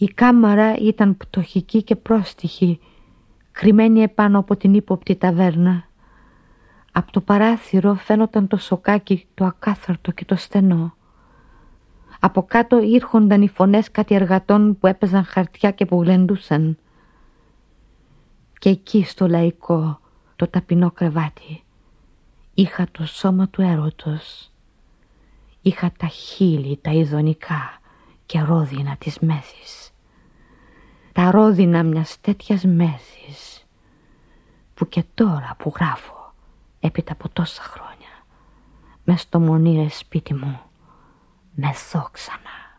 Η κάμαρα ήταν πτωχική και πρόστιχη, κρυμμένη επάνω από την ύποπτη ταβέρνα. Από το παράθυρο φαίνονταν το σοκάκι, το ακάθαρτο και το στενό. Από κάτω ήρχονταν οι φωνές κάτι εργατών που έπαιζαν χαρτιά και που γλεντούσαν. Και εκεί στο λαϊκό, το ταπεινό κρεβάτι, είχα το σώμα του έρωτος. Είχα τα χείλη, τα ειδονικά και ρόδινα της μέθης. Τα ρόδινα μιας τέτοιας μέθης που και τώρα που γράφω έπειτα από τόσα χρόνια μες στο μονήρε σπίτι μου με δόξανα.